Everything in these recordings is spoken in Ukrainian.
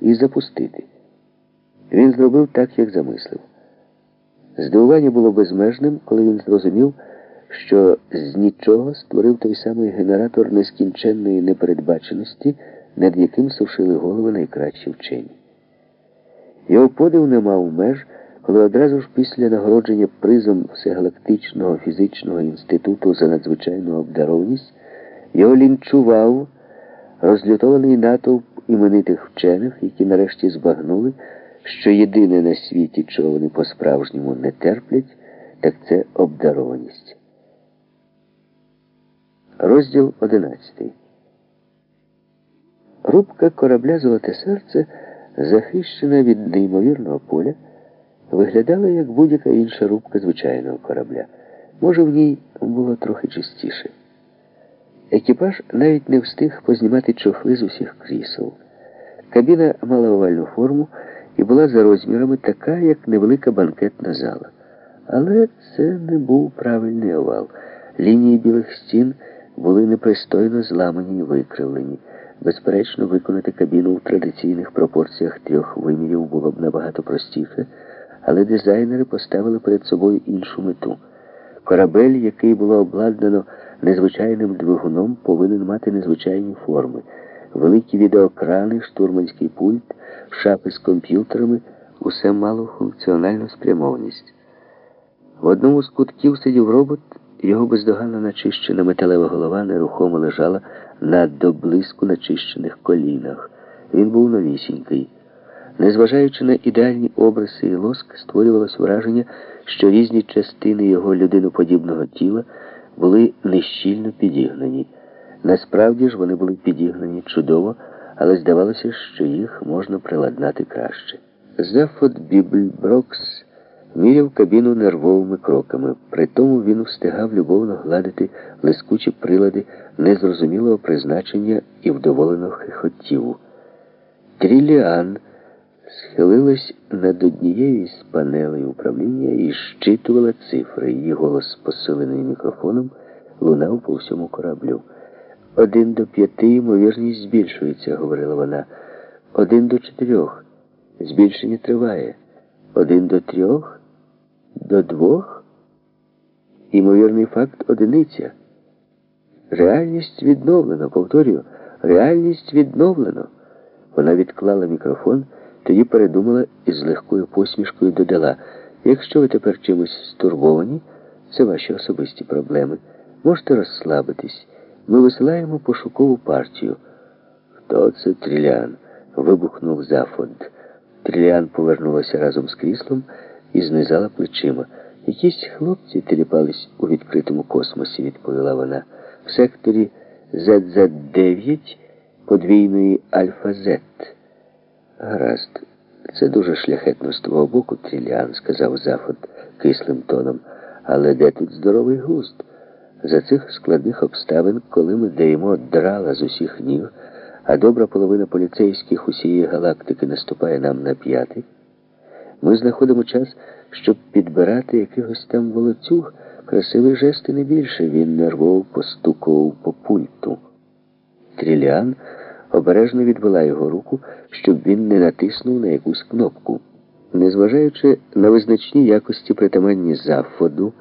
і запустити. Він зробив так, як замислив. Здивування було безмежним, коли він зрозумів, що з нічого створив той самий генератор нескінченної непередбаченості, над яким сушили голови найкращі вчені. Його подив не мав меж, коли одразу ж після нагородження призом Всегалактичного фізичного інституту за надзвичайну обдарованість його лінчував розлютований натовп іменитих вчених, які нарешті збагнули, що єдине на світі, чого вони по-справжньому не терплять, так це обдарованість. Розділ 11 Рубка корабля Золоте серце, захищена від неймовірного поля, виглядала як будь-яка інша рубка звичайного корабля. Може, в ній було трохи чистіше. Екіпаж навіть не встиг познімати чохли з усіх крісел. Кабіна мала овальну форму і була за розмірами така, як невелика банкетна зала. Але це не був правильний овал. Лінії білих стін були непристойно зламані і викривлені. Безперечно, виконати кабіну в традиційних пропорціях трьох вимірів було б набагато простіше, але дизайнери поставили перед собою іншу мету. Корабель, який було обладнано незвичайним двигуном, повинен мати незвичайні форми. Великі відеокрани, штурманський пульт, шапи з комп'ютерами усе мало функціональну спрямованість. В одному з кутків сидів робот, його бездоганно начищена металева голова нерухомо лежала на доблиску начищених колінах. Він був новісінький. Незважаючи на ідеальні обриси і лоск, створювалось враження, що різні частини його людиноподібного тіла були нещільно підігнані. Насправді ж вони були підігнані чудово, але здавалося, що їх можна приладнати краще. Зефот Бібльброкс міряв кабіну нервовими кроками. При тому він встигав любовно гладити лискучі прилади незрозумілого призначення і вдоволено хихотів. Тріліан схилилась над однією з панелей управління і щитувала цифри. Її голос, посилений мікрофоном, лунав по всьому кораблю. Один до п'яти ймовірність збільшується, говорила вона. Один до чотирьох. Збільшення триває. Один до трьох, до двох. Імовірний факт одиниця. Реальність відновлено, повторюю, реальність відновлено. Вона відклала мікрофон, тоді передумала і з легкою посмішкою додала: якщо ви тепер чимось стурбовані, це ваші особисті проблеми. Можете розслабитись. Ми висилаємо пошукову партію. Хто це Трілян? вибухнув Зафонд. Трілян повернулася разом з кріслом і знизала плечима. Якісь хлопці теліпались у відкритому космосі, відповіла вона. В секторі ZZ9 подвійної Альфа-Z. Гаразд, це дуже шляхетно з твого боку, Трілян, сказав Зафод кислим тоном. Але де тут здоровий глузд? За цих складних обставин, коли ми даємо драла з усіх ніг, а добра половина поліцейських усієї галактики наступає нам на п'яти, ми знаходимо час, щоб підбирати якихось там волоцюг, красивий жест і не більше. Він нервово постукував по пульту. Тріліан обережно відвела його руку, щоб він не натиснув на якусь кнопку. Незважаючи на визначні якості притаманні зафоду,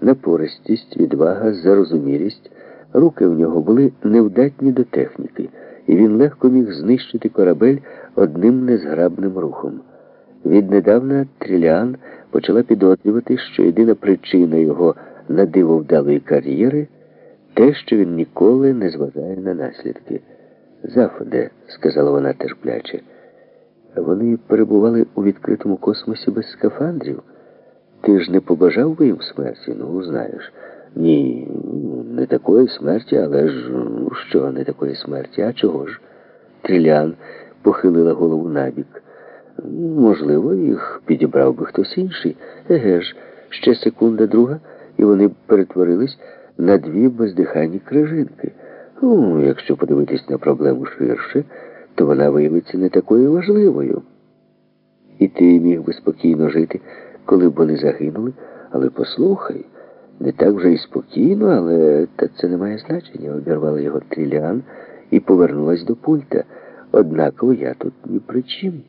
напористість, відвага, зарозумілість, руки в нього були невдатні до техніки, і він легко міг знищити корабель одним незграбним рухом. Віднедавна Тріліан почала підозрювати, що єдина причина його надивовдалої кар'єри те, що він ніколи не зважає на наслідки. Заходе, сказала вона терпляче, вони перебували у відкритому космосі без скафандрів. Ти ж не побажав би їм смерті, ну, знаєш. Ні, не такої смерті, але ж ну, що не такої смерті, а чого ж? Трілян похилила голову набік. Можливо, їх підібрав би хтось інший. Еге ж, ще секунда друга, і вони перетворились на дві бездиханні крижинки. Ну, якщо подивитись на проблему ширше, то вона виявиться не такою важливою. І ти міг би спокійно жити, коли б вони загинули, але послухай, не так вже і спокійно, але та це не має значення, обірвала його Тріліан і повернулась до пульта. Однаково я тут ні при чим.